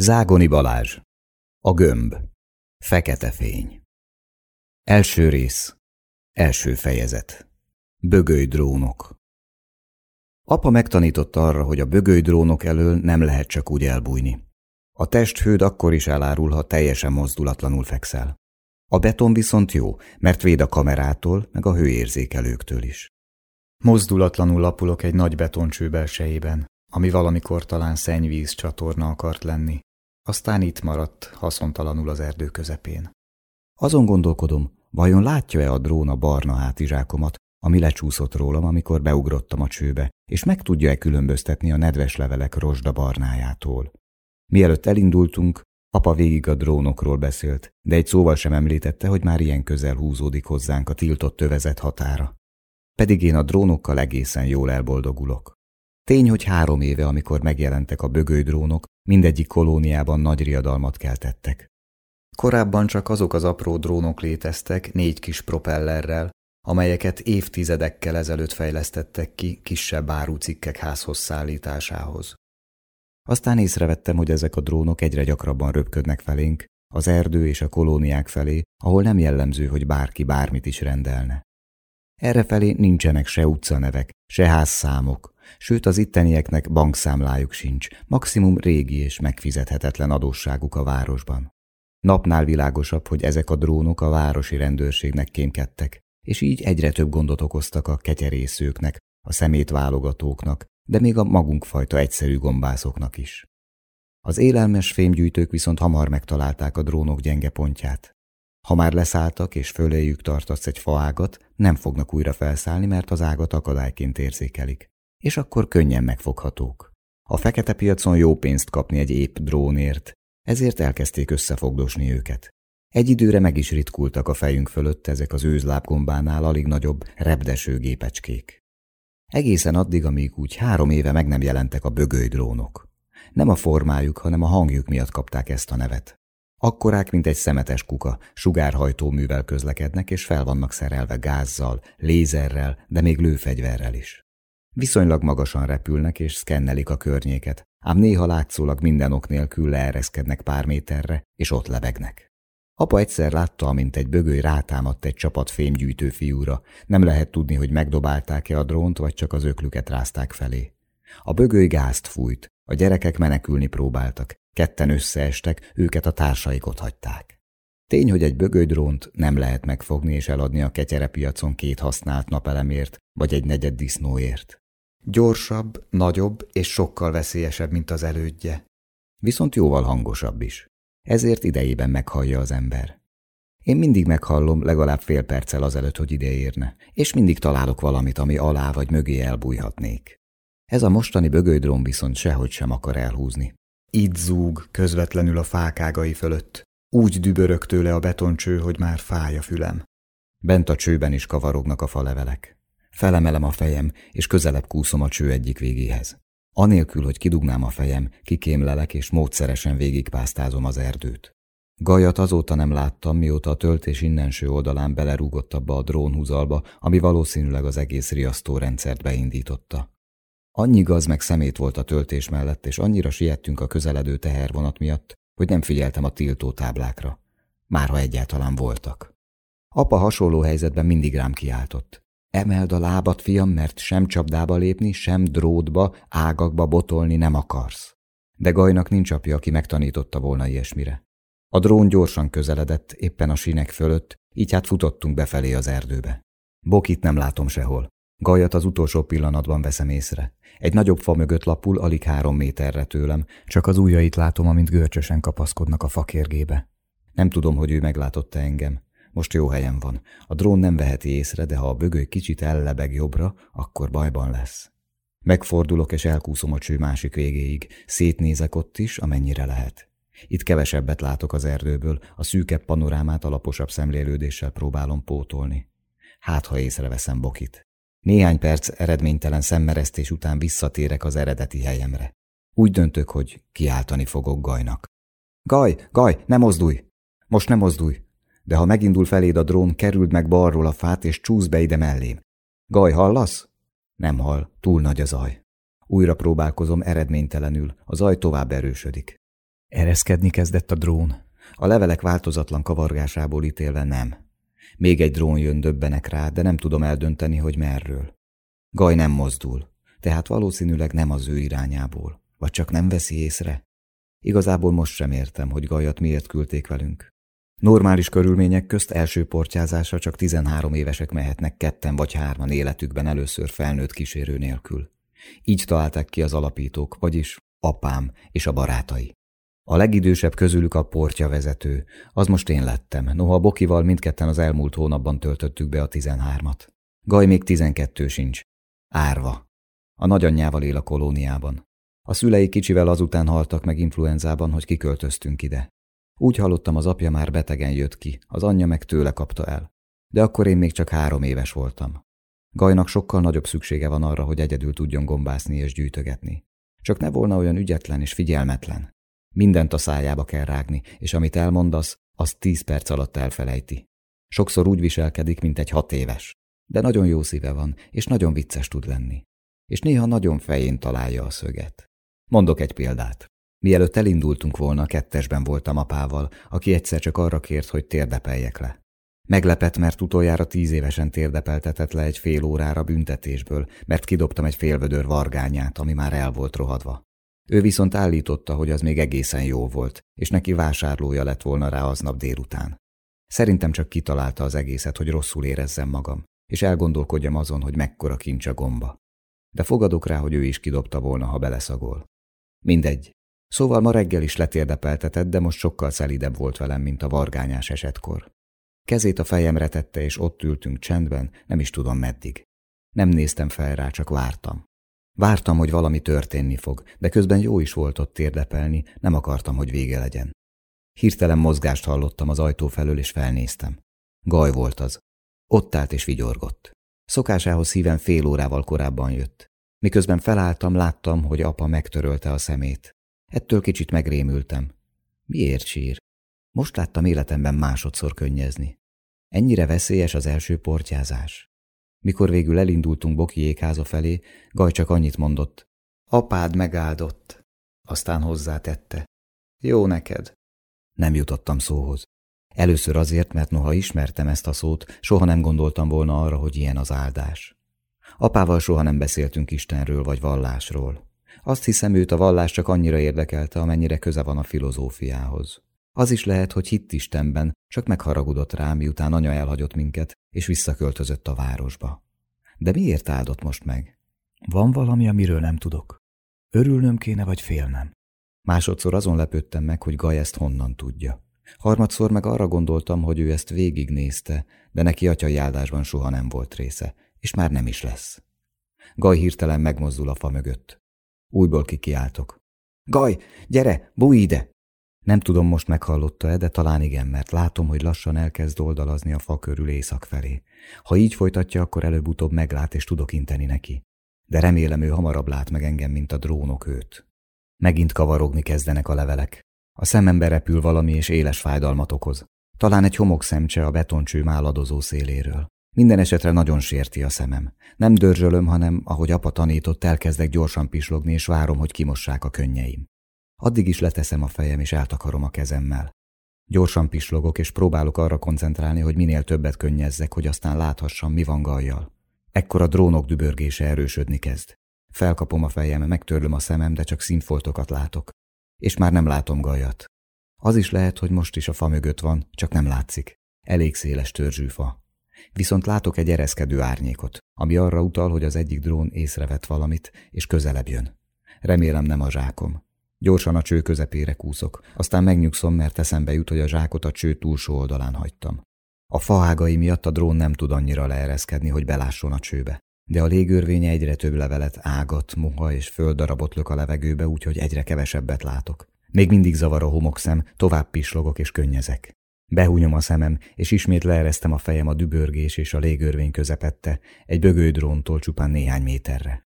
Zágoni Balázs. A gömb. Fekete fény. Első rész. Első fejezet. Bögöly drónok. Apa megtanította arra, hogy a bögöly drónok elől nem lehet csak úgy elbújni. A testhőd akkor is elárul, ha teljesen mozdulatlanul fekszel. A beton viszont jó, mert véd a kamerától, meg a hőérzékelőktől is. Mozdulatlanul lapulok egy nagy betoncső belsejében, ami valamikor talán szennyvíz csatorna akart lenni, aztán itt maradt, haszontalanul az erdő közepén. Azon gondolkodom, vajon látja-e a drón a barna hátizsákomat, ami lecsúszott rólam, amikor beugrottam a csőbe, és meg tudja-e különböztetni a nedves levelek rozsda barnájától. Mielőtt elindultunk, apa végig a drónokról beszélt, de egy szóval sem említette, hogy már ilyen közel húzódik hozzánk a tiltott tövezet határa. Pedig én a drónokkal egészen jól elboldogulok. Tény, hogy három éve, amikor megjelentek a bögődrónok, mindegyik kolóniában nagy riadalmat keltettek. Korábban csak azok az apró drónok léteztek, négy kis propellerrel, amelyeket évtizedekkel ezelőtt fejlesztettek ki kisebb árucikkek házhoz szállításához. Aztán észrevettem, hogy ezek a drónok egyre gyakrabban röpködnek felénk, az erdő és a kolóniák felé, ahol nem jellemző, hogy bárki bármit is rendelne. Errefelé nincsenek se utcanevek, se házszámok, sőt az ittenieknek bankszámlájuk sincs, maximum régi és megfizethetetlen adósságuk a városban. Napnál világosabb, hogy ezek a drónok a városi rendőrségnek kémkedtek, és így egyre több gondot okoztak a ketyerészőknek, a szemétválogatóknak, de még a magunkfajta egyszerű gombászoknak is. Az élelmes fémgyűjtők viszont hamar megtalálták a drónok gyenge pontját. Ha már leszálltak és föléjük tartasz egy faágat, nem fognak újra felszállni, mert az ágat akadályként érzékelik és akkor könnyen megfoghatók. A fekete piacon jó pénzt kapni egy épp drónért, ezért elkezdték összefogdosni őket. Egy időre meg is ritkultak a fejünk fölött ezek az őzlábgombánál alig nagyobb, repdeső gépecskék. Egészen addig, amíg úgy három éve meg nem jelentek a bögöly drónok. Nem a formájuk, hanem a hangjuk miatt kapták ezt a nevet. Akkorák, mint egy szemetes kuka, sugárhajtóművel közlekednek, és fel vannak szerelve gázzal, lézerrel, de még lőfegyverrel is. Viszonylag magasan repülnek és szkennelik a környéket, ám néha látszólag minden ok nélkül leereszkednek pár méterre, és ott lebegnek. Apa egyszer látta, amint egy bögöly rátámadt egy csapat fémgyűjtő fiúra. Nem lehet tudni, hogy megdobálták-e a drónt, vagy csak az öklüket rázták felé. A bögöly gázt fújt, a gyerekek menekülni próbáltak, ketten összeestek, őket a társaik ott hagyták. Tény, hogy egy bögölydrónt nem lehet megfogni és eladni a ketyerepiacon két használt napelemért, vagy egy negyed disznóért. Gyorsabb, nagyobb és sokkal veszélyesebb, mint az elődje. Viszont jóval hangosabb is. Ezért idejében meghallja az ember. Én mindig meghallom legalább fél perccel azelőtt, hogy ideérne, és mindig találok valamit, ami alá vagy mögé elbújhatnék. Ez a mostani bögölydrón viszont sehogy sem akar elhúzni. Itt zúg közvetlenül a fákágai fölött. Úgy dübörög tőle a betoncső, hogy már fáj a fülem. Bent a csőben is kavarognak a falevelek. Felemelem a fejem, és közelebb kúszom a cső egyik végéhez. Anélkül, hogy kidugnám a fejem, kikémlelek, és módszeresen végigpásztázom az erdőt. Gajat azóta nem láttam, mióta a töltés innenső oldalán belerúgott abba a drónhúzalba, ami valószínűleg az egész riasztórendszert beindította. Annyi gaz meg szemét volt a töltés mellett, és annyira siettünk a közeledő tehervonat miatt, hogy nem figyeltem a tiltó táblákra. Márha egyáltalán voltak. Apa hasonló helyzetben mindig rám kiáltott. Emeld a lábat, fiam, mert sem csapdába lépni, sem drótba, ágakba botolni nem akarsz. De Gajnak nincs apja, aki megtanította volna ilyesmire. A drón gyorsan közeledett, éppen a sinek fölött, így hát futottunk befelé az erdőbe. Bokit nem látom sehol. Gajat az utolsó pillanatban veszem észre. Egy nagyobb fa mögött lapul, alig három méterre tőlem, csak az ujjait látom, amint görcsösen kapaszkodnak a fakérgébe. Nem tudom, hogy ő meglátotta engem. Most jó helyen van. A drón nem veheti észre, de ha a bögöly kicsit ellebeg jobbra, akkor bajban lesz. Megfordulok és elkúszom a cső másik végéig. Szétnézek ott is, amennyire lehet. Itt kevesebbet látok az erdőből, a szűkebb panorámát alaposabb szemlélődéssel próbálom pótolni. Hát, ha észreveszem Bokit. Néhány perc eredménytelen szemmeresztés után visszatérek az eredeti helyemre. Úgy döntök, hogy kiáltani fogok Gajnak. Gaj, Gaj, ne mozdulj! Most ne mozdulj! de ha megindul feléd a drón, kerüld meg balról a fát, és csúsz be ide mellém. Gaj, hallasz? Nem hall, túl nagy a zaj. Újra próbálkozom eredménytelenül, a zaj tovább erősödik. Ereszkedni kezdett a drón. A levelek változatlan kavargásából ítélve nem. Még egy drón jön, döbbenek rá, de nem tudom eldönteni, hogy merről. Gaj nem mozdul, tehát valószínűleg nem az ő irányából. Vagy csak nem veszi észre? Igazából most sem értem, hogy Gajat miért küldték velünk. Normális körülmények közt első portyázásra csak 13 évesek mehetnek ketten vagy hárman életükben először felnőtt kísérő nélkül. Így találták ki az alapítók, vagyis apám és a barátai. A legidősebb közülük a portja vezető, az most én lettem, noha Bokival mindketten az elmúlt hónapban töltöttük be a 13-at. Gaj még 12 sincs. Árva. A nagyanyjával él a kolóniában. A szülei kicsivel azután haltak meg influenzában, hogy kiköltöztünk ide. Úgy hallottam, az apja már betegen jött ki, az anyja meg tőle kapta el. De akkor én még csak három éves voltam. Gajnak sokkal nagyobb szüksége van arra, hogy egyedül tudjon gombászni és gyűjtögetni. Csak ne volna olyan ügyetlen és figyelmetlen. Mindent a szájába kell rágni, és amit elmondasz, azt tíz perc alatt elfelejti. Sokszor úgy viselkedik, mint egy hat éves. De nagyon jó szíve van, és nagyon vicces tud lenni. És néha nagyon fején találja a szöget. Mondok egy példát. Mielőtt elindultunk volna, kettesben voltam apával, aki egyszer csak arra kért, hogy térdepeljek le. Meglepett, mert utoljára tíz évesen térdepeltetett le egy fél órára büntetésből, mert kidobtam egy félvödör vargányát, ami már el volt rohadva. Ő viszont állította, hogy az még egészen jó volt, és neki vásárlója lett volna rá aznap délután. Szerintem csak kitalálta az egészet, hogy rosszul érezzem magam, és elgondolkodjam azon, hogy mekkora kincs a gomba. De fogadok rá, hogy ő is kidobta volna, ha beleszagol. Mindegy. Szóval ma reggel is letérdepeltetett, de most sokkal szelidebb volt velem, mint a vargányás esetkor. Kezét a fejemre tette, és ott ültünk csendben, nem is tudom meddig. Nem néztem fel rá, csak vártam. Vártam, hogy valami történni fog, de közben jó is volt ott térdepelni, nem akartam, hogy vége legyen. Hirtelen mozgást hallottam az ajtó felől, és felnéztem. Gaj volt az. Ott állt és vigyorgott. Szokásához szíven fél órával korábban jött. Miközben felálltam, láttam, hogy apa megtörölte a szemét. Ettől kicsit megrémültem. Miért sír? Most láttam életemben másodszor könnyezni. Ennyire veszélyes az első portyázás. Mikor végül elindultunk Bokiék háza felé, Gaj csak annyit mondott. Apád megáldott. Aztán hozzátette. Jó neked. Nem jutottam szóhoz. Először azért, mert noha ismertem ezt a szót, soha nem gondoltam volna arra, hogy ilyen az áldás. Apával soha nem beszéltünk Istenről vagy vallásról. Azt hiszem, őt a vallás csak annyira érdekelte, amennyire köze van a filozófiához. Az is lehet, hogy hitt Istenben, csak megharagudott rá, miután anya elhagyott minket, és visszaköltözött a városba. De miért áldott most meg? Van valami, amiről nem tudok. Örülnöm kéne, vagy félnem? Másodszor azon lepődtem meg, hogy Gaj ezt honnan tudja. Harmadszor meg arra gondoltam, hogy ő ezt végignézte, de neki atyai áldásban soha nem volt része, és már nem is lesz. Gaj hirtelen megmozdul a fa mögött. Újból kikiáltok. Gaj, gyere, bújj ide! Nem tudom, most meghallotta-e, de talán igen, mert látom, hogy lassan elkezd oldalazni a fa körül észak felé. Ha így folytatja, akkor előbb-utóbb meglát, és tudok inteni neki. De remélem, ő hamarabb lát meg engem, mint a drónok őt. Megint kavarogni kezdenek a levelek. A szemembe repül valami, és éles fájdalmat okoz. Talán egy homokszemcse a betoncső máladozó széléről. Minden esetre nagyon sérti a szemem. Nem dörzsölöm, hanem, ahogy apa tanított, elkezdek gyorsan pislogni, és várom, hogy kimossák a könnyeim. Addig is leteszem a fejem, és eltakarom a kezemmel. Gyorsan pislogok, és próbálok arra koncentrálni, hogy minél többet könnyezzek, hogy aztán láthassam, mi van gajjal. Ekkor a drónok dübörgése erősödni kezd. Felkapom a fejem, megtörlöm a szemem, de csak színfoltokat látok. És már nem látom gajat. Az is lehet, hogy most is a fa mögött van, csak nem látszik. Elég széles törzsű fa. Viszont látok egy ereszkedő árnyékot, ami arra utal, hogy az egyik drón észrevett valamit, és közelebb jön. Remélem nem a zsákom. Gyorsan a cső közepére kúszok, aztán megnyugszom, mert eszembe jut, hogy a zsákot a cső túlsó oldalán hagytam. A faágai miatt a drón nem tud annyira leereszkedni, hogy belásson a csőbe. De a légörvénye egyre több levelet, ágat, muha és földdarabot lök a levegőbe, úgyhogy egyre kevesebbet látok. Még mindig zavar a homokszem, tovább pislogok és könnyezek. Behúnyom a szemem, és ismét leeresztem a fejem a dübörgés és a légörvény közepette, egy bögődróntól csupán néhány méterre.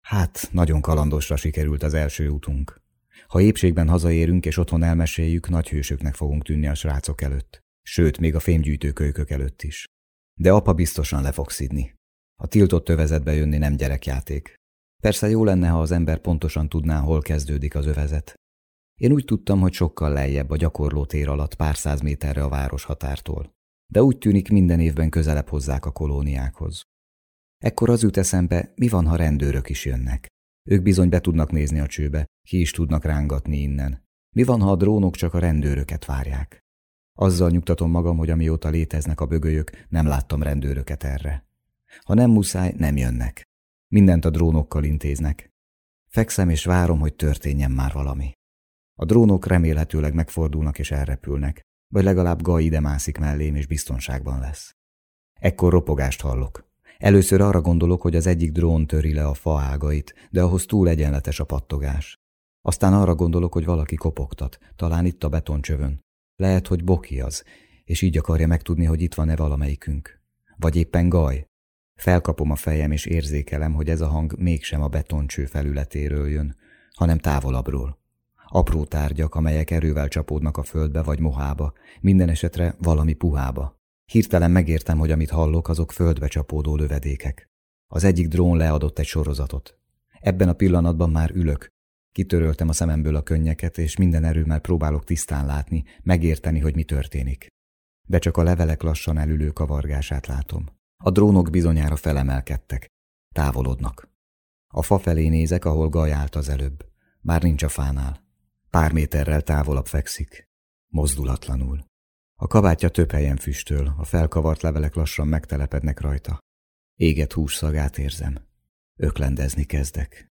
Hát, nagyon kalandosra sikerült az első útunk. Ha épségben hazaérünk és otthon elmeséljük, nagy hősöknek fogunk tűnni a srácok előtt. Sőt, még a fémgyűjtőkölykök előtt is. De apa biztosan le fog szidni. A tiltott övezetbe jönni nem gyerekjáték. Persze jó lenne, ha az ember pontosan tudná, hol kezdődik az övezet. Én úgy tudtam, hogy sokkal lejjebb a gyakorló tér alatt pár száz méterre a város határtól. De úgy tűnik minden évben közelebb hozzák a kolóniákhoz. Ekkor az jut eszembe, mi van, ha rendőrök is jönnek. Ők bizony be tudnak nézni a csőbe, ki is tudnak rángatni innen. Mi van, ha a drónok csak a rendőröket várják? Azzal nyugtatom magam, hogy amióta léteznek a bögölyök, nem láttam rendőröket erre. Ha nem muszáj, nem jönnek. Mindent a drónokkal intéznek. Fekszem és várom, hogy történjen már valami. A drónok remélhetőleg megfordulnak és elrepülnek, vagy legalább Gai ide mászik mellém és biztonságban lesz. Ekkor ropogást hallok. Először arra gondolok, hogy az egyik drón töri le a fa ágait, de ahhoz túl egyenletes a pattogás. Aztán arra gondolok, hogy valaki kopogtat, talán itt a betoncsövön. Lehet, hogy Boki az, és így akarja megtudni, hogy itt van-e valamelyikünk. Vagy éppen Gaj. Felkapom a fejem, és érzékelem, hogy ez a hang mégsem a betoncső felületéről jön, hanem távolabbról. Apró tárgyak, amelyek erővel csapódnak a földbe vagy mohába, minden esetre valami puhába. Hirtelen megértem, hogy amit hallok, azok földbe csapódó lövedékek. Az egyik drón leadott egy sorozatot. Ebben a pillanatban már ülök. Kitöröltem a szememből a könnyeket, és minden erőmmel próbálok tisztán látni, megérteni, hogy mi történik. De csak a levelek lassan elülő kavargását látom. A drónok bizonyára felemelkedtek. Távolodnak. A fa felé nézek, ahol Gaj állt az előbb. Már nincs a fánál. Pár méterrel távolabb fekszik. Mozdulatlanul. A kabátja több helyen füstöl, a felkavart levelek lassan megtelepednek rajta. Éget hús szagát érzem. Öklendezni kezdek.